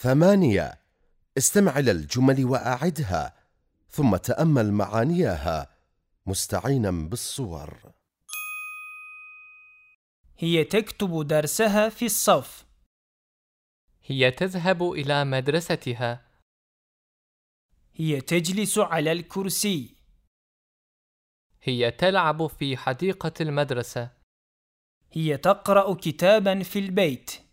ثمانية. استمع إلى الجمل وأعدها ثم تأمل معانيها مستعينا بالصور. هي تكتب درسها في الصف. هي تذهب إلى مدرستها. هي تجلس على الكرسي. هي تلعب في حديقة المدرسة. هي تقرأ كتابا في البيت.